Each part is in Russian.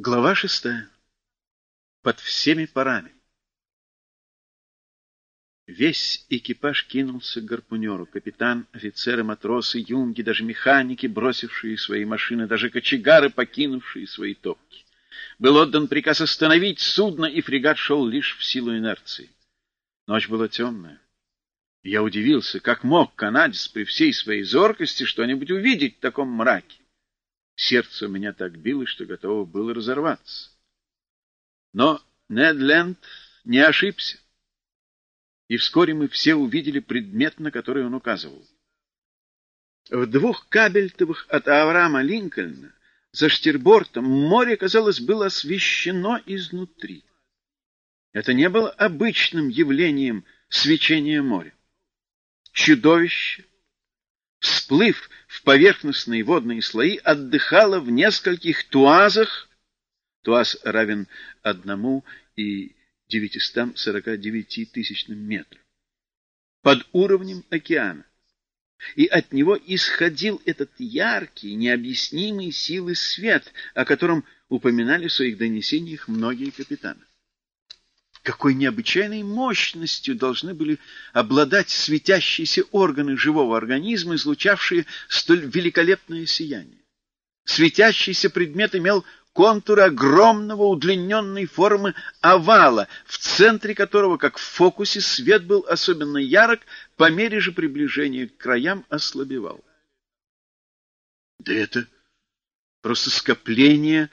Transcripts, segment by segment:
Глава шестая. Под всеми парами. Весь экипаж кинулся к гарпунеру. Капитан, офицеры, матросы, юнги, даже механики, бросившие свои машины, даже кочегары, покинувшие свои топки. Был отдан приказ остановить судно, и фрегат шел лишь в силу инерции. Ночь была темная. Я удивился, как мог канадец при всей своей зоркости что-нибудь увидеть в таком мраке. Сердце у меня так билось, что готово было разорваться. Но Нед Ленд не ошибся. И вскоре мы все увидели предмет, на который он указывал. В двух кабельтовых от Авраама Линкольна за штирбортом море, казалось, было освещено изнутри. Это не было обычным явлением свечения моря. Чудовище всплыв в поверхностные водные слои, отдыхала в нескольких туазах, туаз равен одному и 949 тысячным метрам, под уровнем океана. И от него исходил этот яркий, необъяснимый силы свет, о котором упоминали в своих донесениях многие капитаны. Какой необычайной мощностью должны были обладать светящиеся органы живого организма, излучавшие столь великолепное сияние. Светящийся предмет имел контуры огромного удлиненной формы овала, в центре которого, как в фокусе, свет был особенно ярок, по мере же приближения к краям ослабевал. Да это просто скопление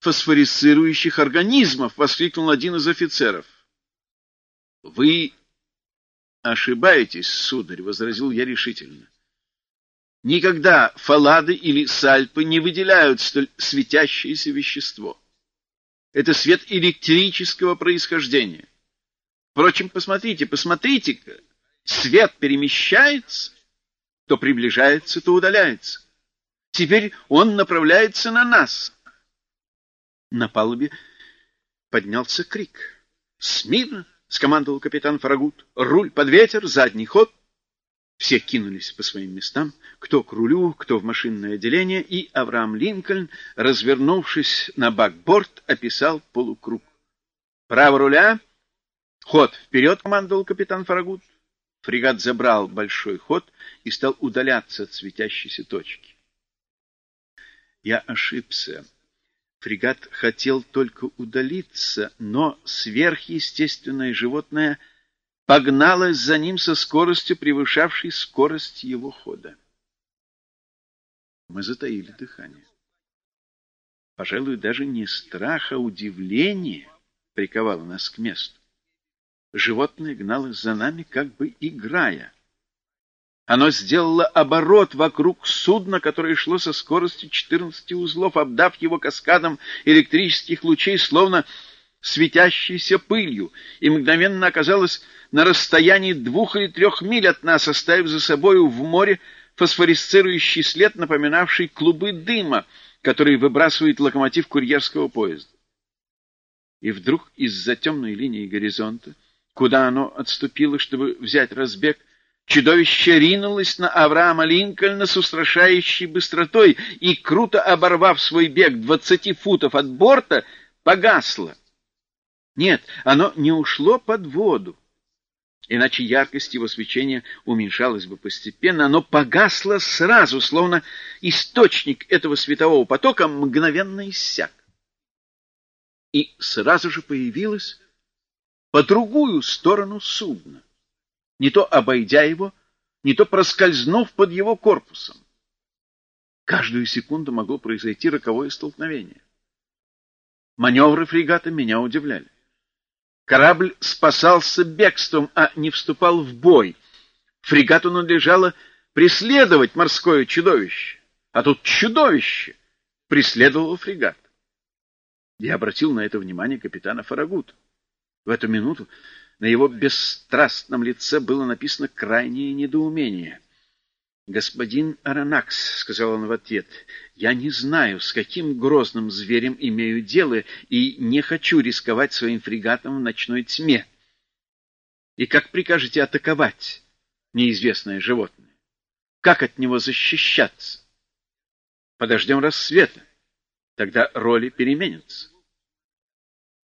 фосфорицирующих организмов, — воскликнул один из офицеров. — Вы ошибаетесь, сударь, — возразил я решительно. Никогда фалады или сальпы не выделяют столь светящееся вещество. Это свет электрического происхождения. Впрочем, посмотрите, посмотрите-ка, свет перемещается, то приближается, то удаляется. Теперь он направляется на нас. На палубе поднялся крик. «Смирно!» — скомандовал капитан Фарагут. «Руль под ветер, задний ход!» Все кинулись по своим местам, кто к рулю, кто в машинное отделение, и Авраам Линкольн, развернувшись на бакборд, описал полукруг. «Право руля! Ход вперед!» — командовал капитан Фарагут. Фрегат забрал большой ход и стал удаляться от светящейся точки. Я ошибся. Фрегат хотел только удалиться, но сверхъестественное животное погналось за ним со скоростью, превышавшей скорость его хода. Мы затаили дыхание. Пожалуй, даже не страх, а удивление приковало нас к месту. Животное гналось за нами, как бы играя — оно сделало оборот вокруг судна, которое шло со скоростью 14 узлов, обдав его каскадом электрических лучей, словно светящейся пылью, и мгновенно оказалось на расстоянии двух или трех миль от нас, оставив за собою в море фосфорисцирующий след, напоминавший клубы дыма, которые выбрасывает локомотив курьерского поезда. И вдруг из-за темной линии горизонта, куда оно отступило, чтобы взять разбег, Чудовище ринулось на Авраама Линкольна с устрашающей быстротой и, круто оборвав свой бег двадцати футов от борта, погасло. Нет, оно не ушло под воду, иначе яркость его свечения уменьшалась бы постепенно, оно погасло сразу, словно источник этого светового потока мгновенно иссяк. И сразу же появилось по другую сторону судна не то обойдя его, не то проскользнув под его корпусом. Каждую секунду могло произойти роковое столкновение. Маневры фрегата меня удивляли. Корабль спасался бегством, а не вступал в бой. Фрегату надлежало преследовать морское чудовище, а тут чудовище преследовало фрегат. Я обратил на это внимание капитана Фарагута. В эту минуту на его бесстрастном лице было написано крайнее недоумение. «Господин Аронакс», — сказал он в ответ, — «я не знаю, с каким грозным зверем имею дело, и не хочу рисковать своим фрегатом в ночной тьме. И как прикажете атаковать неизвестное животное? Как от него защищаться? Подождем рассвета. Тогда роли переменятся.